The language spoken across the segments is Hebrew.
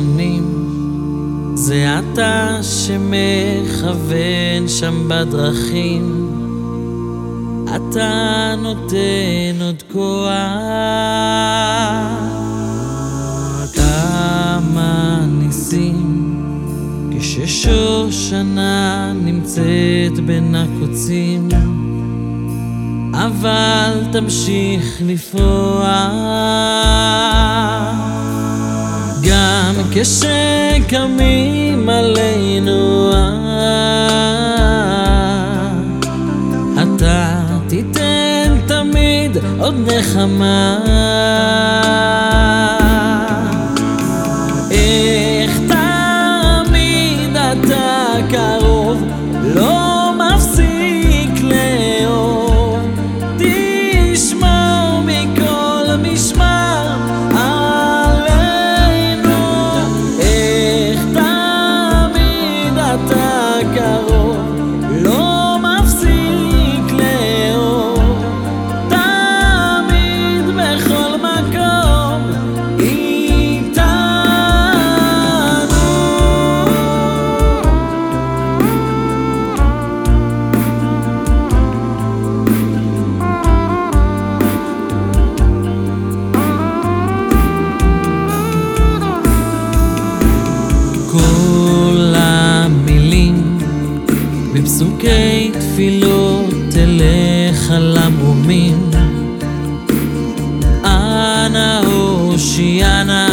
שנים. זה אתה שמכוון שם בדרכים. אתה נותן עוד כוח. כמה ניסים כששושנה נמצאת בין הקוצים. אבל תמשיך לפרוח. כשקמים עלינו אתה תיתן תמיד עוד נחמה. איך תמיד אתה קרוב go. בפסוקי תפילות אליך למרומים אנא הושיענה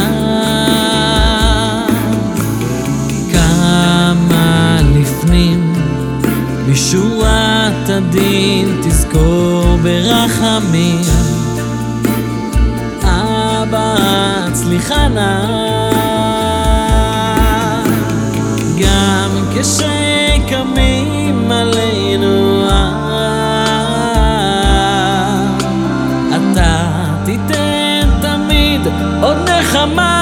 כמה לפנים משורת הדין תזכור ברחמים. אבא הצליחה נא עוד נחמה